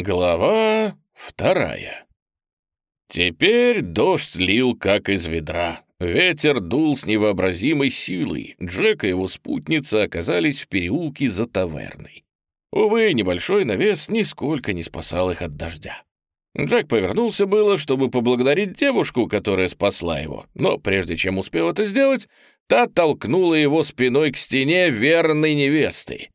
Глава вторая. Теперь дождь лил как из ведра. Ветер дул с невообразимой силой. Джек и его спутница оказались в переулке за таверной. Увы, небольшой навес нисколько не спасал их от дождя. Джек повернулся было, чтобы поблагодарить девушку, которая спасла его, но прежде чем успел это сделать, та толкнула его спиной к стене верной невесты.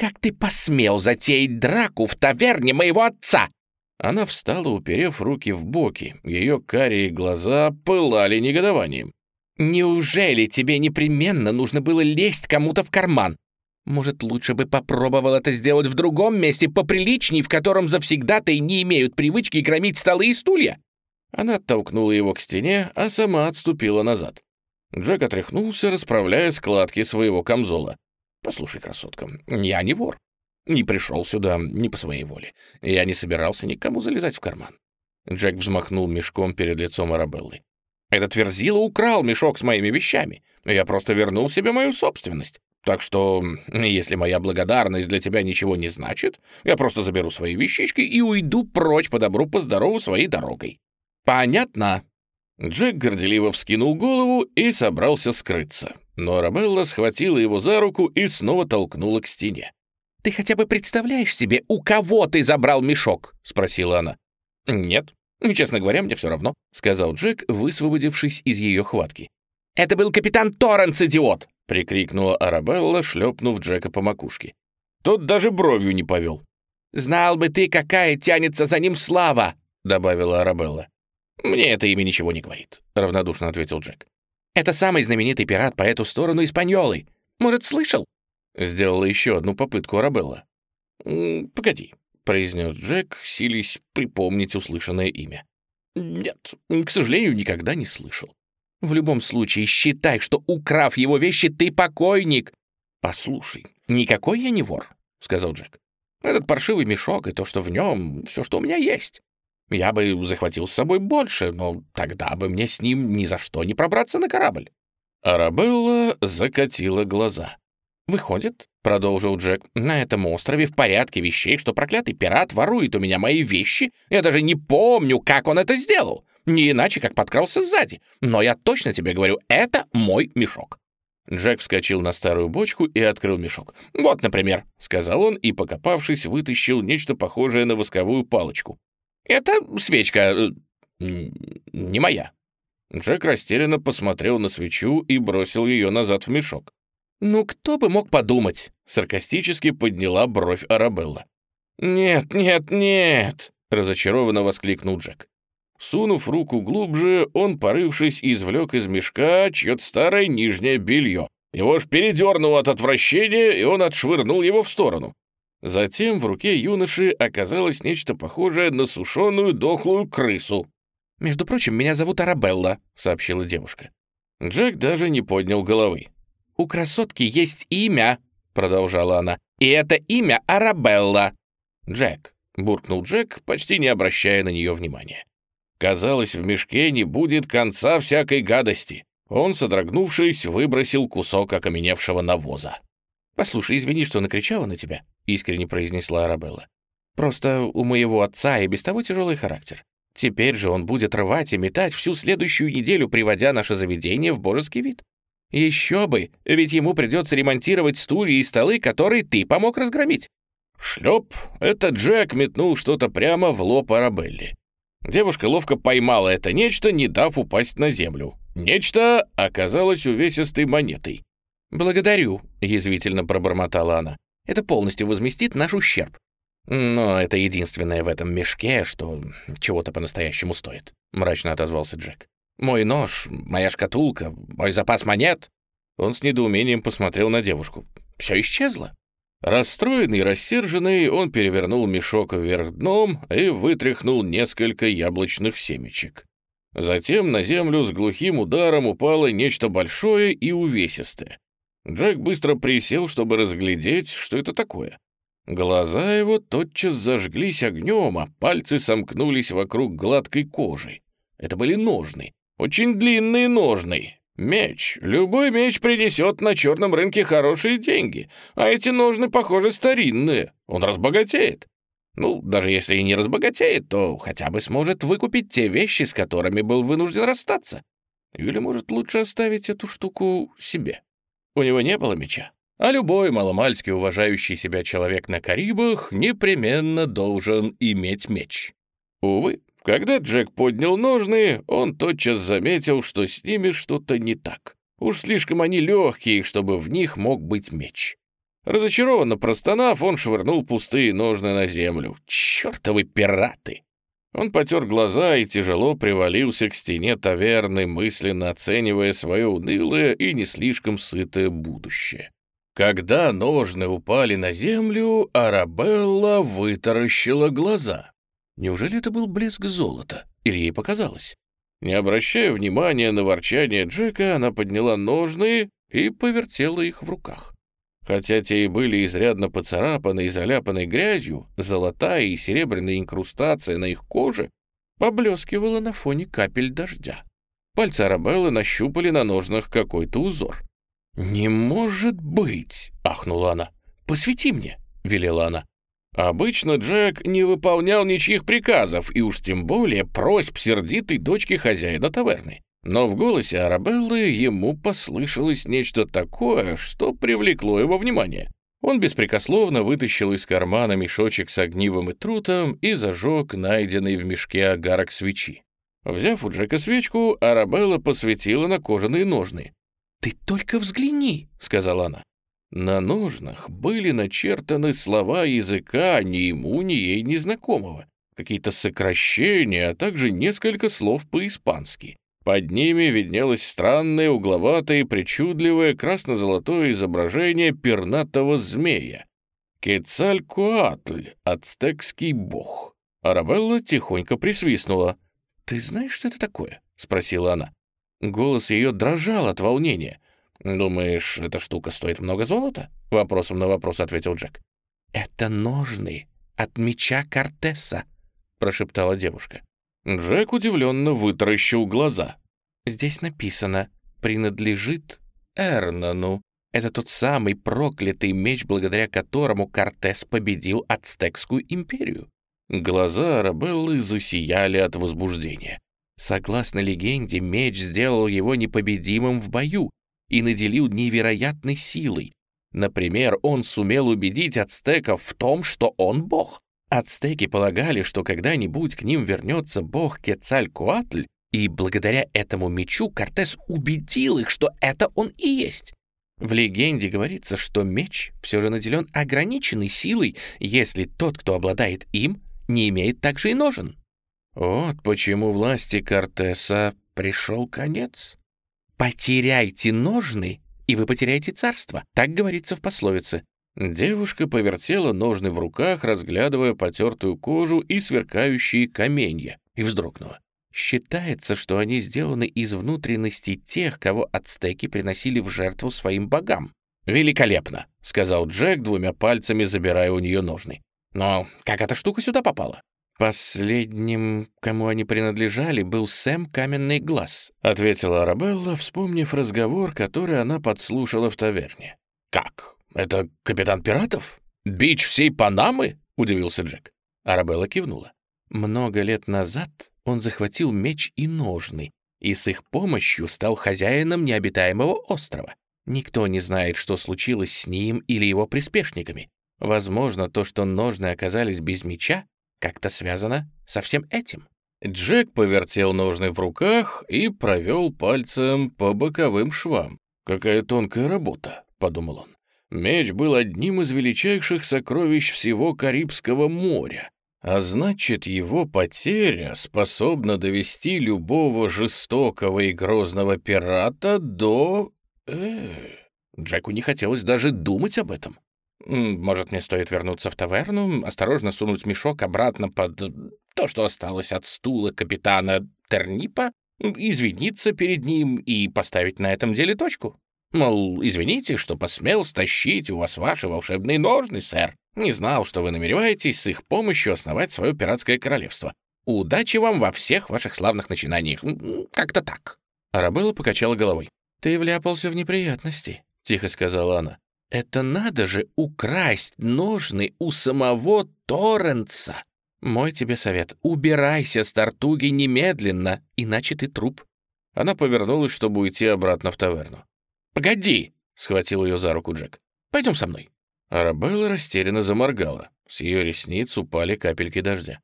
«Как ты посмел затеять драку в таверне моего отца?» Она встала, уперев руки в боки. Ее карие глаза пылали негодованием. «Неужели тебе непременно нужно было лезть кому-то в карман? Может, лучше бы попробовал это сделать в другом месте, поприличней, в котором завсегда-то и не имеют привычки громить столы и стулья?» Она оттолкнула его к стене, а сама отступила назад. Джек отряхнулся, расправляя складки своего камзола. «Послушай, красотка, я не вор. Не пришел сюда не по своей воле. Я не собирался никому залезать в карман». Джек взмахнул мешком перед лицом Арабеллы. «Этот верзила украл мешок с моими вещами. Я просто вернул себе мою собственность. Так что, если моя благодарность для тебя ничего не значит, я просто заберу свои вещички и уйду прочь по добру, по здорову своей дорогой. Понятно?» Джек горделиво вскинул голову и собрался скрыться но Арабелла схватила его за руку и снова толкнула к стене. «Ты хотя бы представляешь себе, у кого ты забрал мешок?» — спросила она. «Нет, честно говоря, мне все равно», — сказал Джек, высвободившись из ее хватки. «Это был капитан Торренс, идиот!» — прикрикнула Арабелла, шлепнув Джека по макушке. Тот даже бровью не повел. «Знал бы ты, какая тянется за ним слава!» — добавила Арабелла. «Мне это имя ничего не говорит», — равнодушно ответил Джек. Это самый знаменитый пират по эту сторону Испаньолы. Может, слышал?» Сделала еще одну попытку Арабелла. «Погоди», — произнес Джек, сились припомнить услышанное имя. «Нет, к сожалению, никогда не слышал». «В любом случае, считай, что, украв его вещи, ты покойник!» «Послушай, никакой я не вор», — сказал Джек. «Этот паршивый мешок и то, что в нем, все, что у меня есть. Я бы захватил с собой больше, но тогда бы мне с ним ни за что не пробраться на корабль». Арабелла закатила глаза. «Выходит, — продолжил Джек, — на этом острове в порядке вещей, что проклятый пират ворует у меня мои вещи. Я даже не помню, как он это сделал. Не иначе, как подкрался сзади. Но я точно тебе говорю, это мой мешок». Джек вскочил на старую бочку и открыл мешок. «Вот, например», — сказал он и, покопавшись, вытащил нечто похожее на восковую палочку. «Это свечка... Э, не моя». Джек растерянно посмотрел на свечу и бросил ее назад в мешок. «Ну, кто бы мог подумать?» — саркастически подняла бровь Арабелла. «Нет, нет, нет!» — разочарованно воскликнул Джек. Сунув руку глубже, он, порывшись, извлек из мешка чье-то старое нижнее белье. Его ж передернуло от отвращения, и он отшвырнул его в сторону. Затем в руке юноши оказалось нечто похожее на сушеную дохлую крысу. «Между прочим, меня зовут Арабелла», — сообщила девушка. Джек даже не поднял головы. «У красотки есть имя», — продолжала она, — «и это имя Арабелла». «Джек», — буркнул Джек, почти не обращая на нее внимания. Казалось, в мешке не будет конца всякой гадости. Он, содрогнувшись, выбросил кусок окаменевшего навоза. «Послушай, извини, что накричала на тебя», — искренне произнесла Арабелла. «Просто у моего отца и без того тяжелый характер. Теперь же он будет рвать и метать всю следующую неделю, приводя наше заведение в божеский вид. Еще бы, ведь ему придется ремонтировать стулья и столы, которые ты помог разгромить». Шлеп, этот Джек метнул что-то прямо в лоб Арабелли. Девушка ловко поймала это нечто, не дав упасть на землю. Нечто оказалось увесистой монетой. «Благодарю», — язвительно пробормотала она. «Это полностью возместит наш ущерб. Но это единственное в этом мешке, что чего-то по-настоящему стоит», — мрачно отозвался Джек. «Мой нож, моя шкатулка, мой запас монет». Он с недоумением посмотрел на девушку. «Все исчезло». Расстроенный и рассерженный, он перевернул мешок вверх дном и вытряхнул несколько яблочных семечек. Затем на землю с глухим ударом упало нечто большое и увесистое. Джек быстро присел, чтобы разглядеть, что это такое. Глаза его тотчас зажглись огнем, а пальцы сомкнулись вокруг гладкой кожи. Это были ножны, очень длинные ножны. Меч. Любой меч принесет на черном рынке хорошие деньги, а эти ножны, похоже, старинные. Он разбогатеет. Ну, даже если и не разбогатеет, то хотя бы сможет выкупить те вещи, с которыми был вынужден расстаться. Или, может, лучше оставить эту штуку себе. У него не было меча. А любой маломальски уважающий себя человек на Карибах непременно должен иметь меч. Увы, когда Джек поднял ножны, он тотчас заметил, что с ними что-то не так. Уж слишком они легкие, чтобы в них мог быть меч. Разочарованно простонав, он швырнул пустые ножны на землю. «Чертовы пираты!» Он потер глаза и тяжело привалился к стене таверны, мысленно оценивая свое унылое и не слишком сытое будущее. Когда ножны упали на землю, Арабелла вытаращила глаза. Неужели это был блеск золота? Или ей показалось? Не обращая внимания на ворчание Джека, она подняла ножны и повертела их в руках. Хотя те и были изрядно поцарапаны и заляпаны грязью, золотая и серебряная инкрустация на их коже поблескивала на фоне капель дождя. Пальцы Арабеллы нащупали на ножнах какой-то узор. «Не может быть!» — ахнула она. «Посвети мне!» — велела она. Обычно Джек не выполнял ничьих приказов, и уж тем более просьб сердитой дочки хозяина таверны. Но в голосе Арабеллы ему послышалось нечто такое, что привлекло его внимание. Он беспрекословно вытащил из кармана мешочек с огнивом и трутом и зажег найденный в мешке агарок свечи. Взяв у Джека свечку, Арабелла посветила на кожаные ножны. «Ты только взгляни», — сказала она. На ножнах были начертаны слова языка ни ему, ни ей незнакомого, какие-то сокращения, а также несколько слов по-испански. Под ними виднелось странное, угловатое, причудливое красно-золотое изображение пернатого змея. Кецалькоатль, ацтекский бог. Арабелла тихонько присвистнула. «Ты знаешь, что это такое?» — спросила она. Голос ее дрожал от волнения. «Думаешь, эта штука стоит много золота?» — вопросом на вопрос ответил Джек. «Это ножны от меча Кортеса», — прошептала девушка. Джек удивленно вытаращил глаза. «Здесь написано «принадлежит Эрнану». Это тот самый проклятый меч, благодаря которому Кортес победил Ацтекскую империю. Глаза Арабеллы засияли от возбуждения. Согласно легенде, меч сделал его непобедимым в бою, и наделил невероятной силой. Например, он сумел убедить ацтеков в том, что он бог. Ацтеки полагали, что когда-нибудь к ним вернется бог Кецалькуатль, и благодаря этому мечу Кортес убедил их, что это он и есть. В легенде говорится, что меч все же наделен ограниченной силой, если тот, кто обладает им, не имеет также и ножен. Вот почему власти Кортеса пришел конец. «Потеряйте ножны, и вы потеряете царство», так говорится в пословице. Девушка повертела ножны в руках, разглядывая потертую кожу и сверкающие каменья, и вздрогнула. Считается, что они сделаны из внутренностей тех, кого ацтеки приносили в жертву своим богам. «Великолепно», — сказал Джек, двумя пальцами забирая у нее ножны. «Но как эта штука сюда попала?» «Последним, кому они принадлежали, был Сэм Каменный Глаз», — ответила Арабелла, вспомнив разговор, который она подслушала в таверне. «Как? Это капитан пиратов? Бич всей Панамы?» — удивился Джек. Арабелла кивнула. «Много лет назад он захватил меч и ножны, и с их помощью стал хозяином необитаемого острова. Никто не знает, что случилось с ним или его приспешниками. Возможно, то, что ножны оказались без меча, как-то связано со всем этим. Джек повертел ножны в руках и провел пальцем по боковым швам. «Какая тонкая работа», — подумал он. Меч был одним из величайших сокровищ всего Карибского моря, а значит, его потеря способна довести любого жестокого и грозного пирата до... Э, Джеку не хотелось даже думать об этом. Может, мне стоит вернуться в таверну, осторожно сунуть мешок обратно под то, что осталось от стула капитана Тернипа, извиниться перед ним и поставить на этом деле точку? Мол, извините, что посмел стащить у вас ваши волшебные ножны, сэр. Не знал, что вы намереваетесь с их помощью основать свое пиратское королевство. Удачи вам во всех ваших славных начинаниях. Как-то так». Арабелла покачала головой. «Ты вляпался в неприятности», — тихо сказала она. Это надо же украсть ножны у самого Торренса. Мой тебе совет, убирайся с Тартуги немедленно, иначе ты труп. Она повернулась, чтобы уйти обратно в таверну. «Погоди!» — схватил ее за руку Джек. «Пойдем со мной». Арабелла растерянно заморгала. С ее ресниц упали капельки дождя.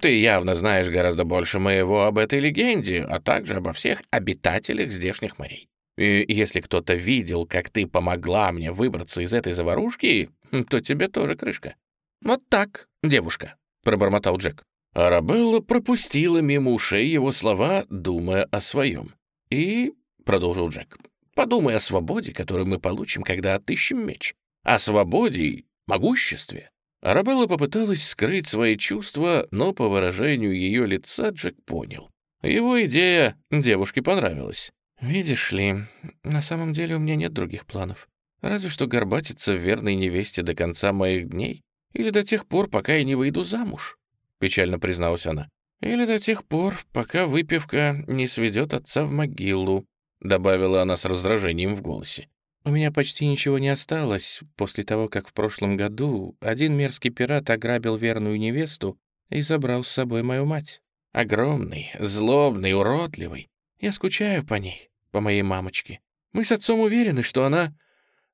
«Ты явно знаешь гораздо больше моего об этой легенде, а также обо всех обитателях здешних морей. И если кто-то видел, как ты помогла мне выбраться из этой заварушки, то тебе тоже крышка». «Вот так, девушка», — пробормотал Джек. Арабелла пропустила мимо ушей его слова, думая о своем. «И», — продолжил Джек, — «подумай о свободе, которую мы получим, когда отыщем меч. О свободе и могуществе». Арабелла попыталась скрыть свои чувства, но по выражению ее лица Джек понял. Его идея девушке понравилась. «Видишь ли, на самом деле у меня нет других планов. Разве что горбатиться в верной невесте до конца моих дней или до тех пор, пока я не выйду замуж», — печально призналась она. «Или до тех пор, пока выпивка не сведет отца в могилу», — добавила она с раздражением в голосе. У меня почти ничего не осталось после того, как в прошлом году один мерзкий пират ограбил верную невесту и забрал с собой мою мать. Огромный, злобный, уродливый. Я скучаю по ней, по моей мамочке. Мы с отцом уверены, что она...»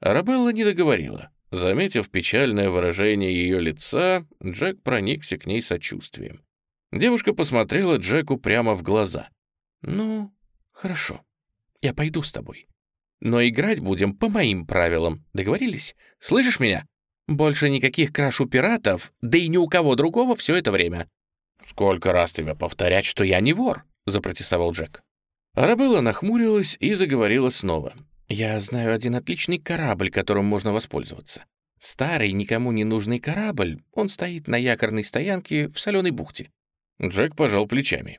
Арабелла не договорила. Заметив печальное выражение ее лица, Джек проникся к ней сочувствием. Девушка посмотрела Джеку прямо в глаза. «Ну, хорошо, я пойду с тобой. Но играть будем по моим правилам. Договорились? Слышишь меня? Больше никаких краш у пиратов, да и ни у кого другого все это время». «Сколько раз тебе повторять, что я не вор?» — запротестовал Джек. Арабелла нахмурилась и заговорила снова. «Я знаю один отличный корабль, которым можно воспользоваться. Старый, никому не нужный корабль. Он стоит на якорной стоянке в соленой бухте». Джек пожал плечами.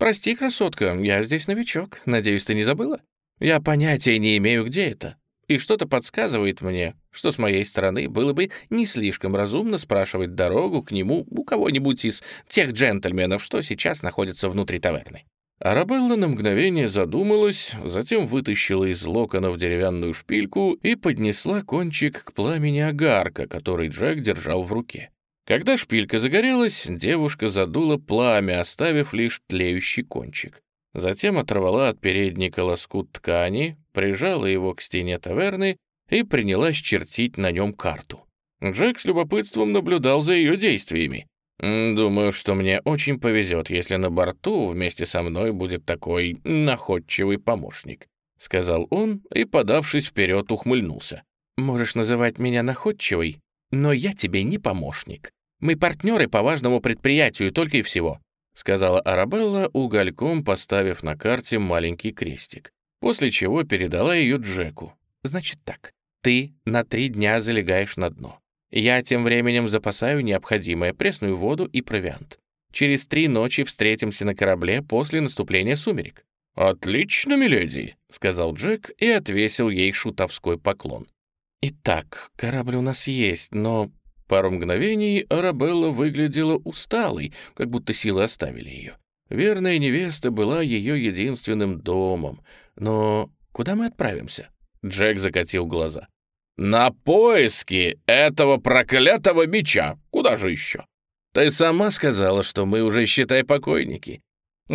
«Прости, красотка, я здесь новичок. Надеюсь, ты не забыла?» Я понятия не имею, где это. И что-то подсказывает мне, что с моей стороны было бы не слишком разумно спрашивать дорогу к нему у кого-нибудь из тех джентльменов, что сейчас находятся внутри таверны. Арабелла на мгновение задумалась, затем вытащила из локонов деревянную шпильку и поднесла кончик к пламени огарка, который Джек держал в руке. Когда шпилька загорелась, девушка задула пламя, оставив лишь тлеющий кончик. Затем оторвала от передника лоскут ткани, прижала его к стене таверны и принялась чертить на нем карту. Джек с любопытством наблюдал за ее действиями. «Думаю, что мне очень повезет, если на борту вместе со мной будет такой находчивый помощник», — сказал он и, подавшись вперед, ухмыльнулся. «Можешь называть меня находчивой, но я тебе не помощник. Мы партнеры по важному предприятию только и всего. — сказала Арабелла, угольком поставив на карте маленький крестик, после чего передала ее Джеку. «Значит так, ты на три дня залегаешь на дно. Я тем временем запасаю необходимое пресную воду и провиант. Через три ночи встретимся на корабле после наступления сумерек». «Отлично, миледи», — сказал Джек и отвесил ей шутовской поклон. «Итак, корабль у нас есть, но Пару мгновений Арабелла выглядела усталой, как будто силы оставили ее. Верная невеста была ее единственным домом. Но куда мы отправимся? Джек закатил глаза. «На поиски этого проклятого меча! Куда же еще?» «Ты сама сказала, что мы уже, считай, покойники.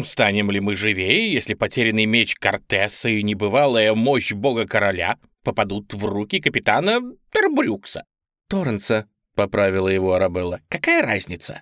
Станем ли мы живее, если потерянный меч Кортеса и небывалая мощь бога-короля попадут в руки капитана Тербрюкса?» «Торренса», — поправила его Арабелла. «Какая разница?